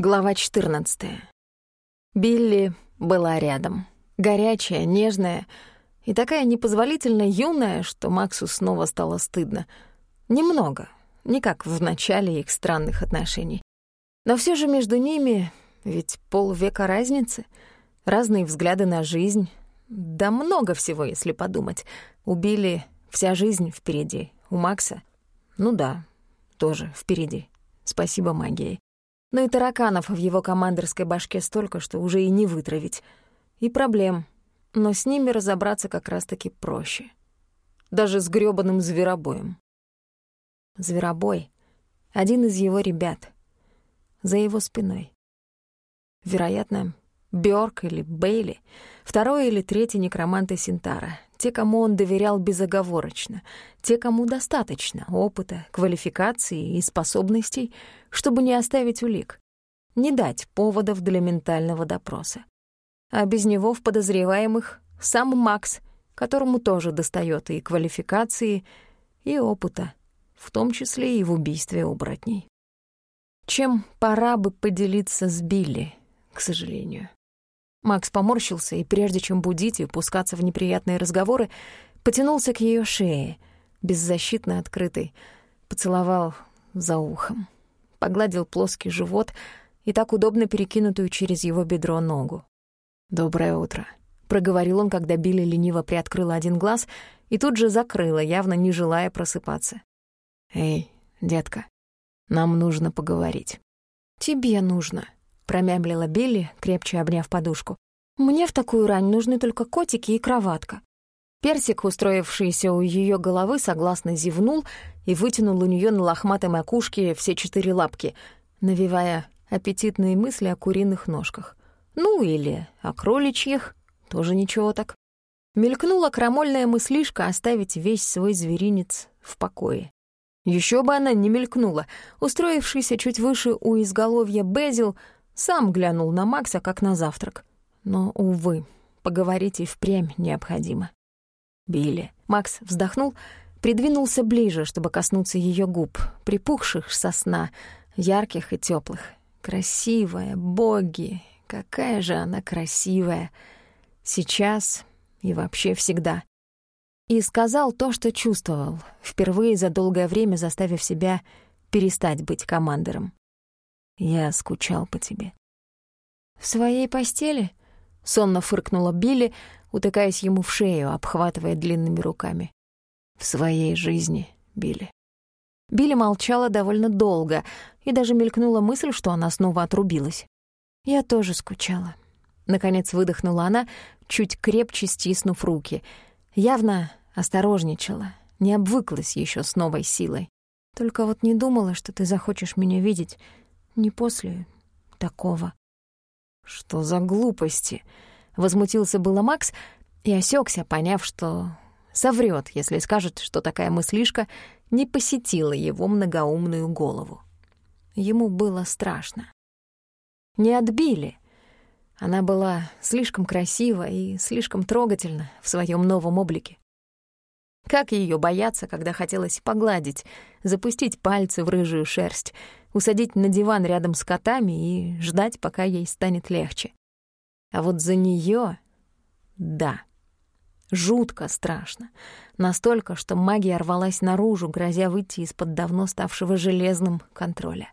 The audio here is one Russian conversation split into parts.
Глава 14. Билли была рядом. Горячая, нежная и такая непозволительно юная, что Максу снова стало стыдно. Немного, не как в начале их странных отношений. Но все же между ними ведь полвека разницы, разные взгляды на жизнь. Да много всего, если подумать. У Билли вся жизнь впереди, у Макса, ну да, тоже впереди. Спасибо магии. Но и тараканов в его командорской башке столько, что уже и не вытравить. И проблем. Но с ними разобраться как раз-таки проще. Даже с грёбаным зверобоем. Зверобой — один из его ребят. За его спиной. Вероятно, Бёрк или Бейли, второй или третий некроманты Синтара, те, кому он доверял безоговорочно, те, кому достаточно опыта, квалификации и способностей, чтобы не оставить улик, не дать поводов для ментального допроса. А без него в подозреваемых сам Макс, которому тоже достает и квалификации, и опыта, в том числе и в убийстве оборотней. Чем пора бы поделиться с Билли, к сожалению. Макс поморщился и, прежде чем будить и пускаться в неприятные разговоры, потянулся к ее шее, беззащитно открытой, поцеловал за ухом, погладил плоский живот и так удобно перекинутую через его бедро ногу. «Доброе утро», — проговорил он, когда Билли лениво приоткрыла один глаз и тут же закрыла, явно не желая просыпаться. «Эй, детка, нам нужно поговорить». «Тебе нужно», промямлила Билли, крепче обняв подушку. «Мне в такую рань нужны только котики и кроватка». Персик, устроившийся у ее головы, согласно зевнул и вытянул у нее на лохматой макушке все четыре лапки, навевая аппетитные мысли о куриных ножках. Ну или о кроличьих, тоже ничего так. Мелькнула крамольная мыслишка оставить весь свой зверинец в покое. Еще бы она не мелькнула. Устроившийся чуть выше у изголовья Безил — сам глянул на Макса, как на завтрак. Но, увы, поговорить и впрямь необходимо. Билли. Макс вздохнул, придвинулся ближе, чтобы коснуться ее губ, припухших со сна, ярких и теплых. Красивая, боги, какая же она красивая. Сейчас и вообще всегда. И сказал то, что чувствовал, впервые за долгое время заставив себя перестать быть командором. Я скучал по тебе. В своей постели? Сонно фыркнула Билли, утыкаясь ему в шею, обхватывая длинными руками. В своей жизни, Билли. Билли молчала довольно долго, и даже мелькнула мысль, что она снова отрубилась. Я тоже скучала. Наконец выдохнула она, чуть крепче стиснув руки. Явно осторожничала, не обвыклась еще с новой силой. Только вот не думала, что ты захочешь меня видеть не после такого. Что за глупости? Возмутился было Макс и осекся, поняв, что соврет, если скажет, что такая мыслишка не посетила его многоумную голову. Ему было страшно. Не отбили. Она была слишком красива и слишком трогательна в своем новом облике. Как ее бояться, когда хотелось погладить, запустить пальцы в рыжую шерсть, усадить на диван рядом с котами и ждать, пока ей станет легче. А вот за нее, да, жутко страшно. Настолько, что магия рвалась наружу, грозя выйти из-под давно ставшего железным контроля.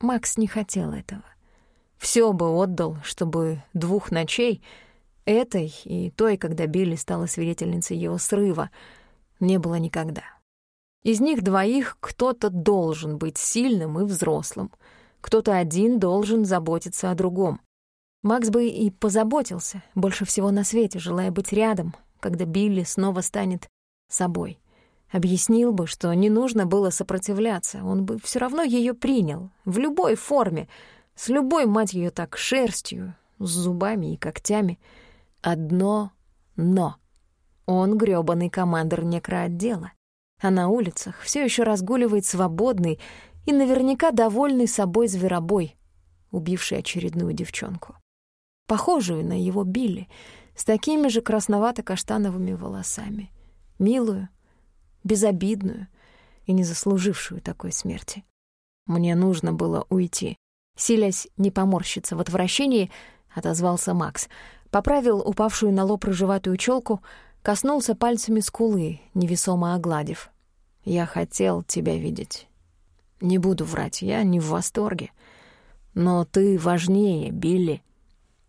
Макс не хотел этого. Все бы отдал, чтобы двух ночей, этой и той, когда Билли стала свидетельницей его срыва, не было никогда. Из них двоих кто-то должен быть сильным и взрослым, кто-то один должен заботиться о другом. Макс бы и позаботился, больше всего на свете, желая быть рядом, когда Билли снова станет собой. Объяснил бы, что не нужно было сопротивляться, он бы все равно ее принял, в любой форме, с любой, мать ее так, шерстью, с зубами и когтями. Одно «но». Он грёбаный командир некроотдела а на улицах все еще разгуливает свободный и наверняка довольный собой зверобой, убивший очередную девчонку. Похожую на его Билли, с такими же красновато-каштановыми волосами. Милую, безобидную и не заслужившую такой смерти. Мне нужно было уйти. Силясь не поморщиться в отвращении, отозвался Макс. Поправил упавшую на лоб рыжеватую челку, коснулся пальцами скулы, невесомо огладив. «Я хотел тебя видеть. Не буду врать, я не в восторге. Но ты важнее, Билли».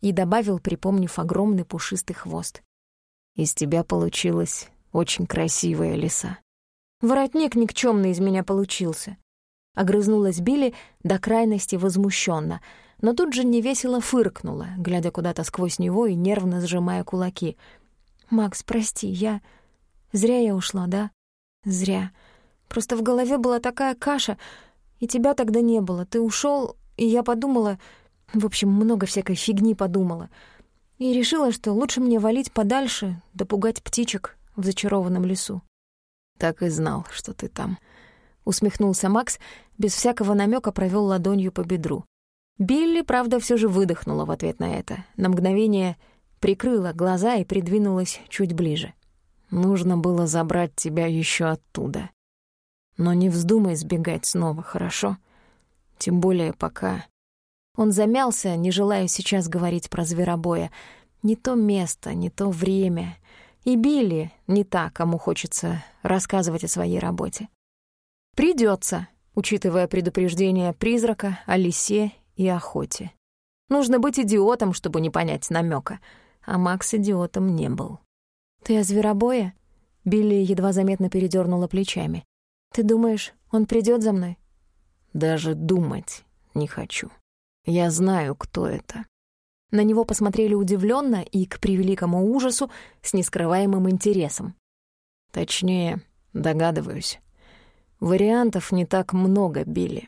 И добавил, припомнив огромный пушистый хвост. «Из тебя получилась очень красивая лиса». «Воротник никчемный из меня получился», Огрызнулась Билли до крайности возмущенно, но тут же невесело фыркнула, глядя куда-то сквозь него и нервно сжимая кулаки. «Макс, прости, я... Зря я ушла, да? Зря. Просто в голове была такая каша, и тебя тогда не было. Ты ушел, и я подумала... В общем, много всякой фигни подумала. И решила, что лучше мне валить подальше, допугать птичек в зачарованном лесу. Так и знал, что ты там усмехнулся Макс, без всякого намека провел ладонью по бедру. Билли, правда, все же выдохнула в ответ на это. На мгновение прикрыла глаза и придвинулась чуть ближе. Нужно было забрать тебя еще оттуда. Но не вздумай сбегать снова, хорошо? Тем более пока... Он замялся, не желая сейчас говорить про зверобоя. Не то место, не то время. И Билли не та, кому хочется рассказывать о своей работе. Придется, учитывая предупреждение призрака о лисе и охоте. Нужно быть идиотом, чтобы не понять намека, а Макс идиотом не был. «Ты о зверобое?» Билли едва заметно передернула плечами. «Ты думаешь, он придет за мной?» «Даже думать не хочу. Я знаю, кто это». На него посмотрели удивленно и, к превеликому ужасу, с нескрываемым интересом. Точнее, догадываюсь. Вариантов не так много, Билли.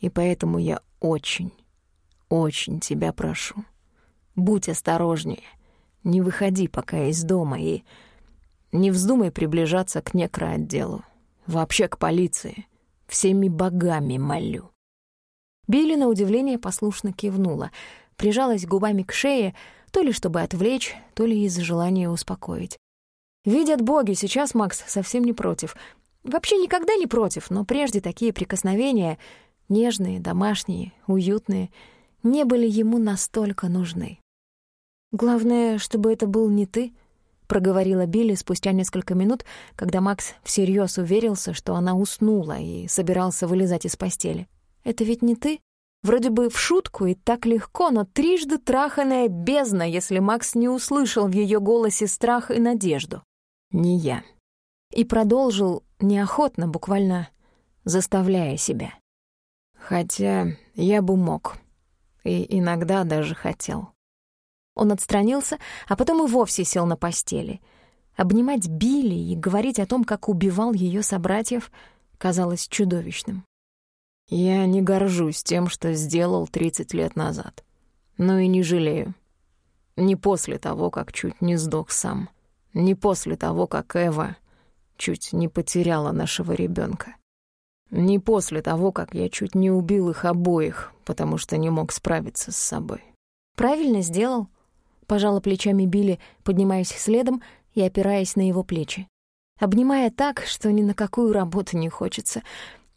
И поэтому я очень, очень тебя прошу. Будь осторожнее. Не выходи пока из дома и не вздумай приближаться к некроотделу. Вообще к полиции. Всеми богами молю. Билли, на удивление, послушно кивнула, прижалась губами к шее, то ли чтобы отвлечь, то ли из-за желания успокоить. Видят боги, сейчас Макс совсем не против — Вообще никогда не против, но прежде такие прикосновения, нежные, домашние, уютные, не были ему настолько нужны. «Главное, чтобы это был не ты», — проговорила Билли спустя несколько минут, когда Макс всерьез уверился, что она уснула и собирался вылезать из постели. «Это ведь не ты?» Вроде бы в шутку и так легко, но трижды траханная бездна, если Макс не услышал в ее голосе страх и надежду. «Не я», и продолжил неохотно, буквально заставляя себя. Хотя я бы мог, и иногда даже хотел. Он отстранился, а потом и вовсе сел на постели. Обнимать Билли и говорить о том, как убивал ее собратьев, казалось чудовищным. Я не горжусь тем, что сделал 30 лет назад. Но и не жалею. Не после того, как чуть не сдох сам. Не после того, как Эва чуть не потеряла нашего ребенка. Не после того, как я чуть не убил их обоих, потому что не мог справиться с собой. «Правильно сделал», — пожала плечами Билли, поднимаясь следом и опираясь на его плечи. Обнимая так, что ни на какую работу не хочется,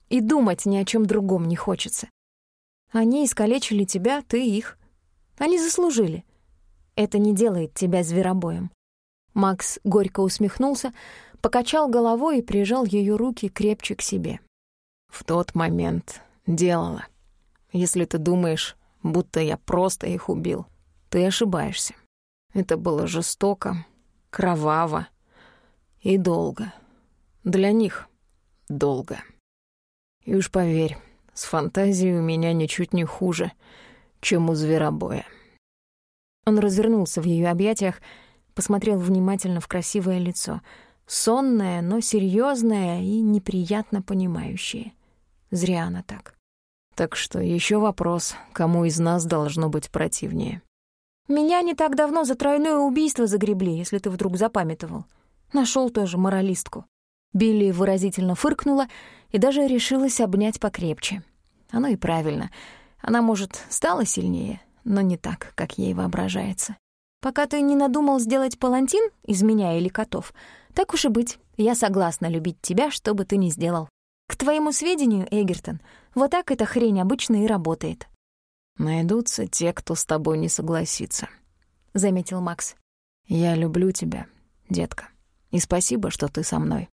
и думать ни о чем другом не хочется. Они искалечили тебя, ты их. Они заслужили. Это не делает тебя зверобоем. Макс горько усмехнулся, покачал головой и прижал ее руки крепче к себе. «В тот момент делала. Если ты думаешь, будто я просто их убил, ты ошибаешься. Это было жестоко, кроваво и долго. Для них долго. И уж поверь, с фантазией у меня ничуть не хуже, чем у зверобоя». Он развернулся в ее объятиях, посмотрел внимательно в красивое лицо — Сонная, но серьезная и неприятно понимающая. Зря она так. Так что еще вопрос, кому из нас должно быть противнее. Меня не так давно за тройное убийство загребли, если ты вдруг запамятовал. Нашел тоже моралистку. Билли выразительно фыркнула и даже решилась обнять покрепче. Оно и правильно. Она, может, стала сильнее, но не так, как ей воображается. Пока ты не надумал сделать палантин из меня или котов, так уж и быть, я согласна любить тебя, что бы ты ни сделал. К твоему сведению, Эгертон, вот так эта хрень обычно и работает. «Найдутся те, кто с тобой не согласится», — заметил Макс. «Я люблю тебя, детка, и спасибо, что ты со мной».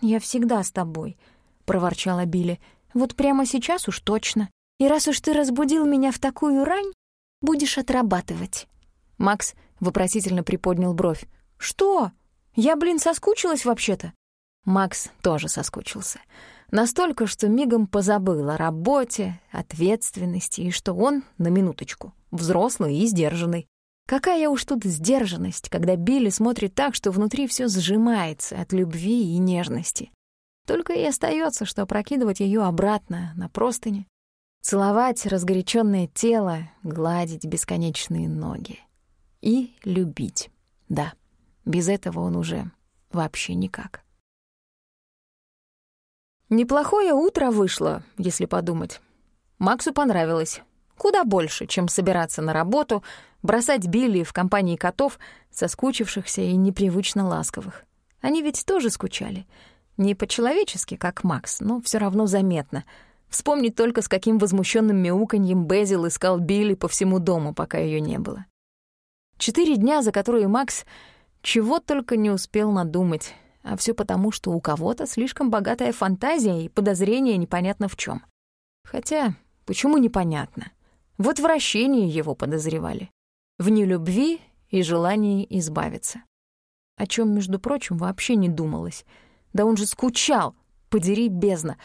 «Я всегда с тобой», — проворчала Билли. «Вот прямо сейчас уж точно. И раз уж ты разбудил меня в такую рань, будешь отрабатывать». Макс вопросительно приподнял бровь. «Что? Я, блин, соскучилась вообще-то». Макс тоже соскучился. Настолько, что мигом позабыл о работе, ответственности и что он, на минуточку, взрослый и сдержанный. Какая уж тут сдержанность, когда Билли смотрит так, что внутри все сжимается от любви и нежности. Только и остается, что прокидывать ее обратно на простыни, целовать разгоряченное тело, гладить бесконечные ноги и любить. Да, без этого он уже вообще никак. Неплохое утро вышло, если подумать. Максу понравилось. Куда больше, чем собираться на работу, бросать Билли в компании котов, соскучившихся и непривычно ласковых. Они ведь тоже скучали. Не по-человечески, как Макс, но все равно заметно. Вспомнить только, с каким возмущенным мяуканьем Безил искал Билли по всему дому, пока ее не было. Четыре дня, за которые Макс чего только не успел надумать, а все потому, что у кого-то слишком богатая фантазия и подозрение непонятно в чем. Хотя, почему непонятно? Вот вращение его подозревали. В нелюбви и желании избавиться. О чем, между прочим, вообще не думалось. Да он же скучал, подери бездна.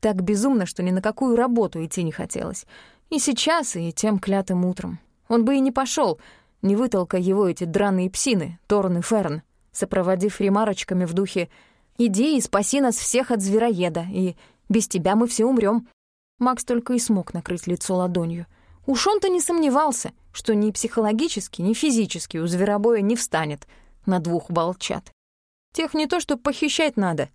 Так безумно, что ни на какую работу идти не хотелось. И сейчас, и тем клятым утром. Он бы и не пошел, не вытолка его эти драные псины, Торн и Ферн, сопроводив ремарочками в духе «Иди и спаси нас всех от звероеда, и без тебя мы все умрем. Макс только и смог накрыть лицо ладонью. Уж он-то не сомневался, что ни психологически, ни физически у зверобоя не встанет на двух волчат. Тех не то что похищать надо,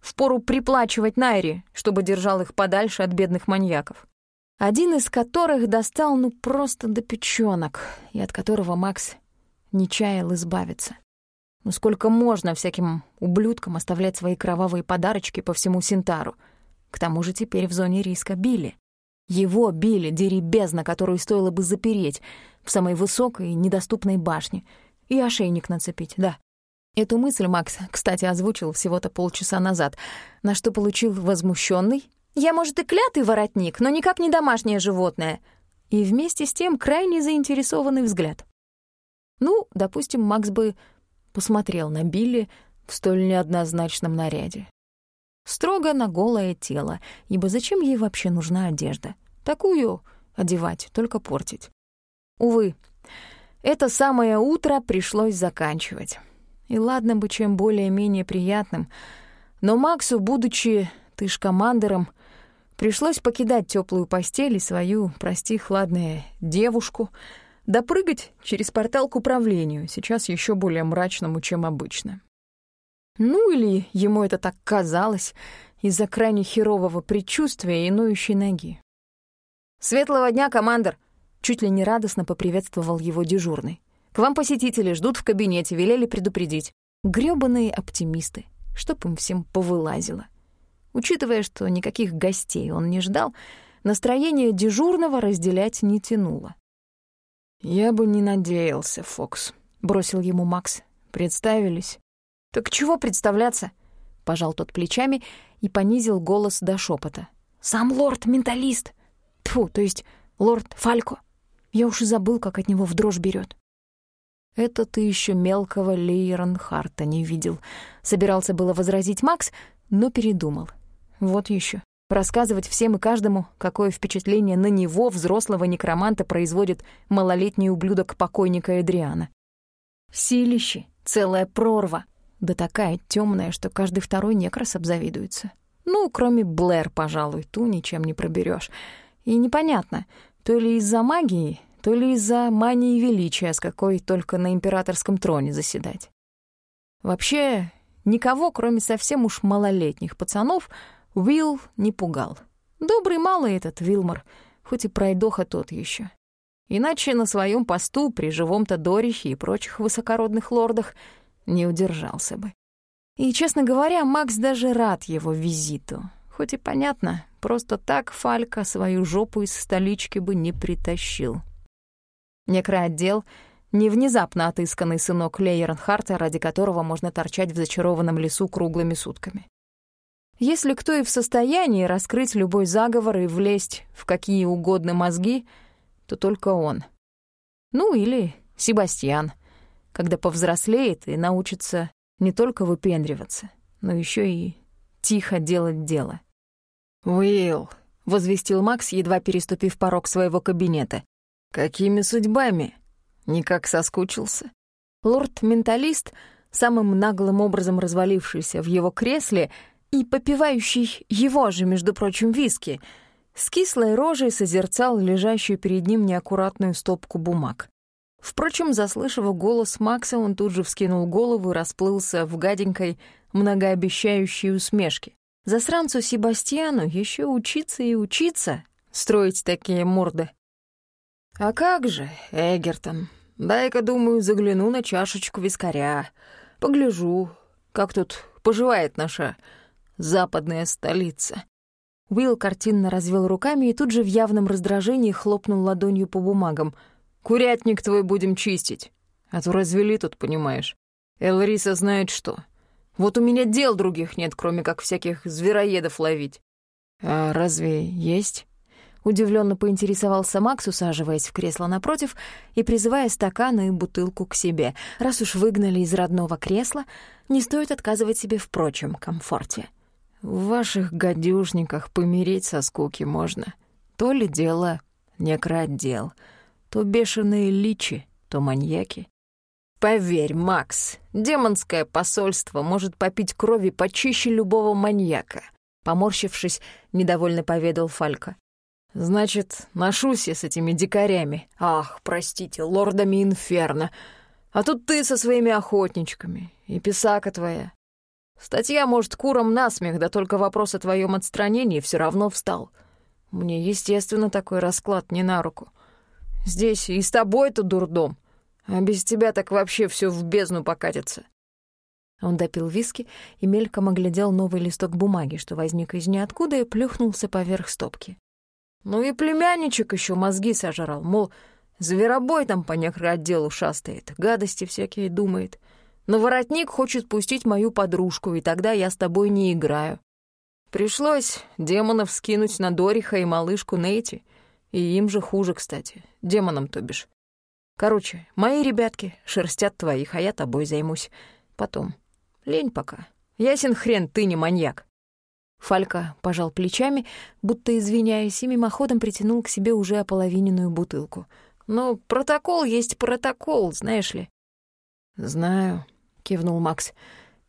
впору приплачивать Найри, чтобы держал их подальше от бедных маньяков один из которых достал ну просто до печёнок, и от которого Макс не чаял избавиться. Ну сколько можно всяким ублюдкам оставлять свои кровавые подарочки по всему Синтару? К тому же теперь в зоне риска Билли. Его Билли, дери бездна, которую стоило бы запереть в самой высокой и недоступной башне. И ошейник нацепить, да. Эту мысль Макс, кстати, озвучил всего-то полчаса назад, на что получил возмущенный я, может, и клятый воротник, но никак не домашнее животное. И вместе с тем крайне заинтересованный взгляд. Ну, допустим, Макс бы посмотрел на Билли в столь неоднозначном наряде. Строго на голое тело, ибо зачем ей вообще нужна одежда? Такую одевать, только портить. Увы, это самое утро пришлось заканчивать. И ладно бы чем более-менее приятным, но Максу, будучи тыш-командером, Пришлось покидать теплую постель и свою, прости, хладная девушку, допрыгать через портал к управлению, сейчас еще более мрачному, чем обычно. Ну или ему это так казалось из-за крайне херового предчувствия и ноющей ноги. «Светлого дня, командор!» — чуть ли не радостно поприветствовал его дежурный. «К вам посетители ждут в кабинете, велели предупредить. Грёбаные оптимисты, чтоб им всем повылазило». Учитывая, что никаких гостей он не ждал, настроение дежурного разделять не тянуло. «Я бы не надеялся, Фокс», — бросил ему Макс. «Представились?» «Так чего представляться?» — пожал тот плечами и понизил голос до шепота. «Сам лорд-менталист! Тьфу, то есть лорд Фалько. Я уж и забыл, как от него в дрожь берет. «Это ты еще мелкого Лейронхарта не видел», — собирался было возразить Макс, но передумал. Вот еще. Рассказывать всем и каждому, какое впечатление на него, взрослого некроманта, производит малолетний ублюдок покойника Эдриана. Силище, целая прорва. Да такая темная, что каждый второй некрас обзавидуется. Ну, кроме Блэр, пожалуй, ту ничем не проберешь. И непонятно, то ли из-за магии, то ли из-за мании величия, с какой только на императорском троне заседать. Вообще, никого, кроме совсем уж малолетних пацанов, Уилл не пугал. Добрый малый этот Вилмор, хоть и пройдоха тот еще. Иначе на своем посту при живом-то Дорихе и прочих высокородных лордах не удержался бы. И, честно говоря, Макс даже рад его визиту, хоть и понятно, просто так Фалька свою жопу из столички бы не притащил. Некроотдел — не внезапно отысканный сынок Лейернхарта, ради которого можно торчать в зачарованном лесу круглыми сутками. Если кто и в состоянии раскрыть любой заговор и влезть в какие угодно мозги, то только он. Ну или Себастьян, когда повзрослеет и научится не только выпендриваться, но еще и тихо делать дело. «Уилл», — возвестил Макс, едва переступив порог своего кабинета. «Какими судьбами? Никак соскучился?» Лорд-менталист, самым наглым образом развалившийся в его кресле и попивающий его же, между прочим, виски, с кислой рожей созерцал лежащую перед ним неаккуратную стопку бумаг. Впрочем, заслышав голос Макса, он тут же вскинул голову и расплылся в гаденькой, многообещающей усмешке. Засранцу Себастьяну еще учиться и учиться строить такие морды. «А как же, Эгертон, дай-ка, думаю, загляну на чашечку вискаря, погляжу, как тут поживает наша западная столица». Уилл картинно развел руками и тут же в явном раздражении хлопнул ладонью по бумагам — Курятник твой будем чистить. А то развели тут, понимаешь. Элриса знает что. Вот у меня дел других нет, кроме как всяких звероедов ловить. А разве есть? Удивленно поинтересовался Макс, усаживаясь в кресло напротив и призывая стакан и бутылку к себе. Раз уж выгнали из родного кресла, не стоит отказывать себе в прочем комфорте. В ваших гадюшниках помереть со скуки можно. То ли дело некроотдел — то бешеные личи, то маньяки. Поверь, Макс, демонское посольство может попить крови почище любого маньяка. Поморщившись, недовольно поведал Фалька. Значит, ношусь я с этими дикарями. Ах, простите, лордами Инферно. А тут ты со своими охотничками. И писака твоя. Статья, может, куром насмех, да только вопрос о твоем отстранении все равно встал. Мне, естественно, такой расклад не на руку. Здесь и с тобой-то дурдом. А без тебя так вообще все в бездну покатится». Он допил виски и мельком оглядел новый листок бумаги, что возник из ниоткуда и плюхнулся поверх стопки. «Ну и племянничек еще мозги сожрал, мол, зверобой там по некроотделу шастает, гадости всякие думает. Но воротник хочет пустить мою подружку, и тогда я с тобой не играю. Пришлось демонов скинуть на Дориха и малышку Нейти — и им же хуже, кстати. Демонам, то бишь. Короче, мои ребятки шерстят твоих, а я тобой займусь. Потом. Лень пока. Ясен хрен, ты не маньяк. Фалька пожал плечами, будто извиняясь, и мимоходом притянул к себе уже ополовиненную бутылку. «Ну, протокол есть протокол, знаешь ли». «Знаю», — кивнул Макс.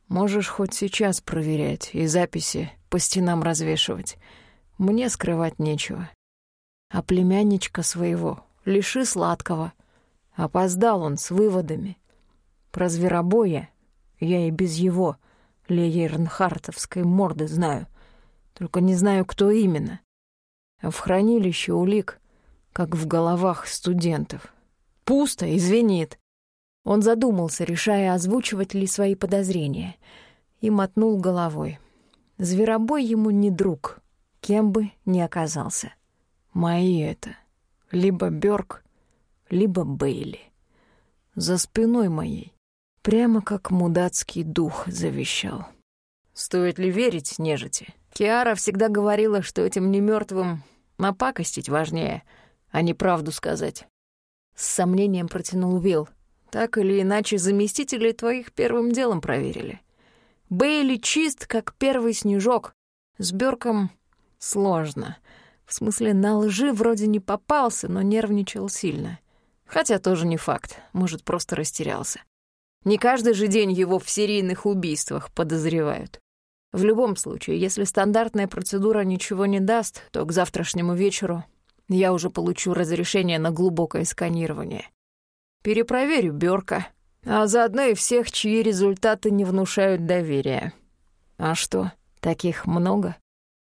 «Можешь хоть сейчас проверять и записи по стенам развешивать. Мне скрывать нечего а племянничка своего лиши сладкого. Опоздал он с выводами. Про зверобоя я и без его леернхартовской морды знаю, только не знаю, кто именно. В хранилище улик, как в головах студентов. Пусто и звенит. Он задумался, решая, озвучивать ли свои подозрения, и мотнул головой. Зверобой ему не друг, кем бы ни оказался. Мои это. Либо Бёрк, либо Бейли. За спиной моей. Прямо как мудацкий дух завещал. Стоит ли верить нежити? Киара всегда говорила, что этим немёртвым напакостить важнее, а не правду сказать. С сомнением протянул Вилл. Так или иначе, заместители твоих первым делом проверили. Бейли чист, как первый снежок. С Бёрком сложно — в смысле, на лжи вроде не попался, но нервничал сильно. Хотя тоже не факт, может, просто растерялся. Не каждый же день его в серийных убийствах подозревают. В любом случае, если стандартная процедура ничего не даст, то к завтрашнему вечеру я уже получу разрешение на глубокое сканирование. Перепроверю Бёрка, а заодно и всех, чьи результаты не внушают доверия. А что, таких много?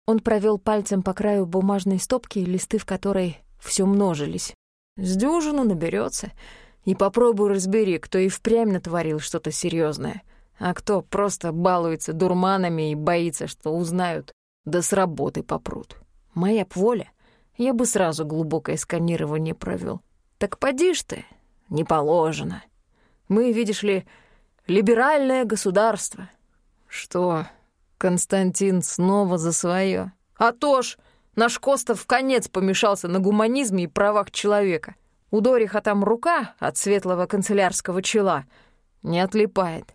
Он провел пальцем по краю бумажной стопки, листы в которой все множились. «С дюжину наберется. И попробуй разбери, кто и впрямь натворил что-то серьезное, а кто просто балуется дурманами и боится, что узнают. да с работы попрут. Моя б воля, я бы сразу глубокое сканирование провел. Так поди ж ты, не положено. Мы, видишь ли, либеральное государство. Что, Константин снова за свое? А то ж, наш Костов в конец помешался на гуманизме и правах человека. У Дориха там рука от светлого канцелярского чела не отлипает.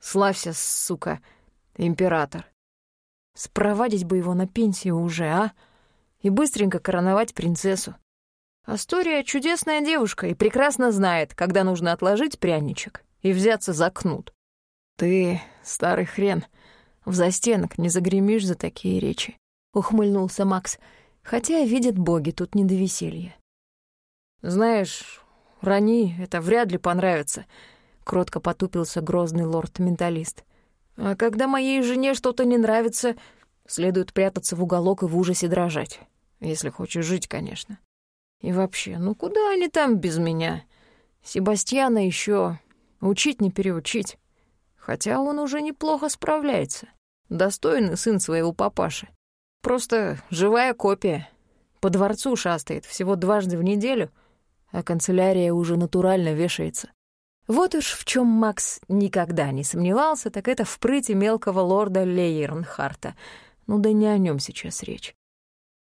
Славься, сука, император. Спровадить бы его на пенсию уже, а? И быстренько короновать принцессу. Астория — чудесная девушка и прекрасно знает, когда нужно отложить пряничек и взяться за кнут. Ты, старый хрен, в застенок не загремишь за такие речи, — ухмыльнулся Макс, хотя, видят боги, тут не до веселья. Знаешь, Рани это вряд ли понравится, — кротко потупился грозный лорд-менталист. А когда моей жене что-то не нравится, следует прятаться в уголок и в ужасе дрожать. Если хочешь жить, конечно. И вообще, ну куда они там без меня? Себастьяна еще учить не переучить. Хотя он уже неплохо справляется. Достойный сын своего папаши. Просто живая копия. По дворцу шастает всего дважды в неделю, а канцелярия уже натурально вешается. Вот уж в чем Макс никогда не сомневался, так это в прыти мелкого лорда Лейернхарта. Ну да не о нем сейчас речь.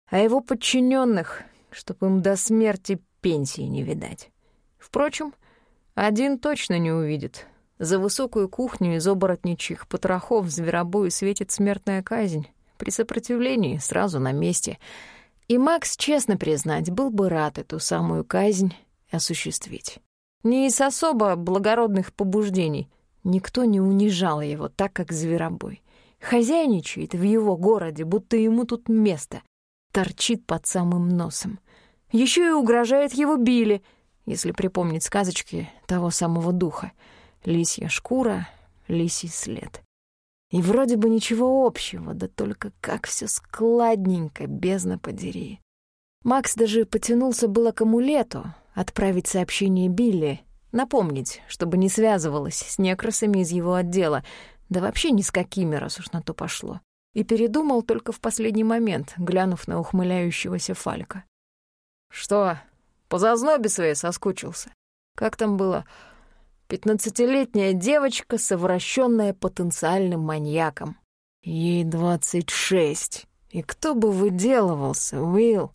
А его подчиненных, чтоб им до смерти пенсии не видать. Впрочем, один точно не увидит. За высокую кухню из оборотничьих потрохов зверобою светит смертная казнь. При сопротивлении сразу на месте. И Макс, честно признать, был бы рад эту самую казнь осуществить. Не из особо благородных побуждений. Никто не унижал его так, как зверобой. Хозяйничает в его городе, будто ему тут место. Торчит под самым носом. Еще и угрожает его Билли, если припомнить сказочки того самого духа. Лисья шкура, лисий след. И вроде бы ничего общего, да только как все складненько, бездна подери. Макс даже потянулся было к амулету, отправить сообщение Билли, напомнить, чтобы не связывалась с некрасами из его отдела, да вообще ни с какими, раз уж на то пошло. И передумал только в последний момент, глянув на ухмыляющегося Фалька. «Что, по зазнобе своей соскучился? Как там было? Пятнадцатилетняя девочка, совращенная потенциальным маньяком. Ей двадцать шесть. И кто бы выделывался, Уилл?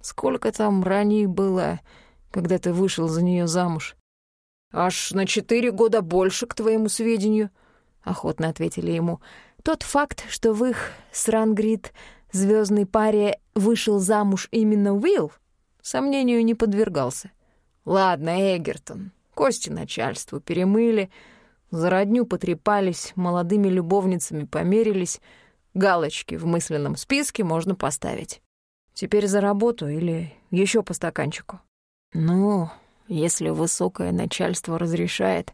Сколько там ранее было...» когда ты вышел за нее замуж. Аж на четыре года больше, к твоему сведению, — охотно ответили ему. Тот факт, что в их с Рангрид звездной паре вышел замуж именно Уилл, сомнению не подвергался. Ладно, Эгертон, кости начальству перемыли, за родню потрепались, молодыми любовницами померились, галочки в мысленном списке можно поставить. Теперь за работу или еще по стаканчику? «Ну, если высокое начальство разрешает,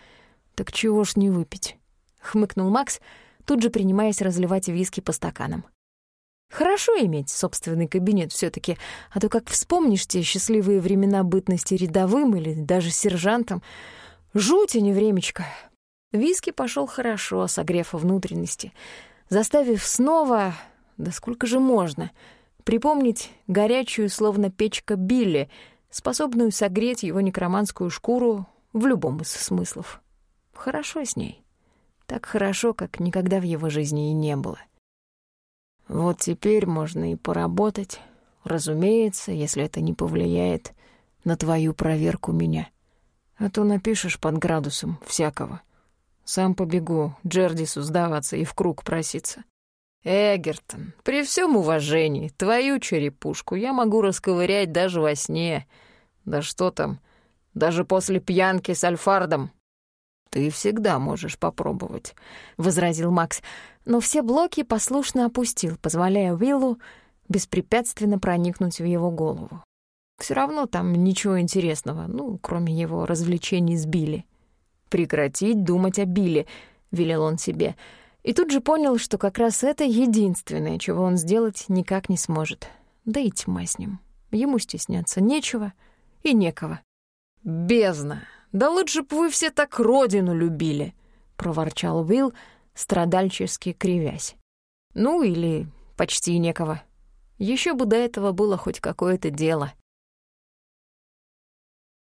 так чего ж не выпить?» — хмыкнул Макс, тут же принимаясь разливать виски по стаканам. «Хорошо иметь собственный кабинет все таки а то как вспомнишь те счастливые времена бытности рядовым или даже сержантом, жуть, а не времечко». Виски пошел хорошо, согрев внутренности, заставив снова, да сколько же можно, припомнить горячую, словно печка Билли — способную согреть его некроманскую шкуру в любом из смыслов. Хорошо с ней. Так хорошо, как никогда в его жизни и не было. Вот теперь можно и поработать, разумеется, если это не повлияет на твою проверку меня. А то напишешь под градусом всякого. Сам побегу Джердису сдаваться и в круг проситься. Эгертон, при всем уважении, твою черепушку я могу расковырять даже во сне. Да что там, даже после пьянки с Альфардом. Ты всегда можешь попробовать, — возразил Макс, но все блоки послушно опустил, позволяя Уиллу беспрепятственно проникнуть в его голову. Все равно там ничего интересного, ну, кроме его развлечений с Билли. «Прекратить думать о Билли», — велел он себе, — и тут же понял, что как раз это единственное, чего он сделать никак не сможет. Да и тьма с ним. Ему стесняться нечего и некого. «Бездна! Да лучше б вы все так родину любили!» — проворчал Уилл, страдальчески кривясь. «Ну или почти некого. Еще бы до этого было хоть какое-то дело.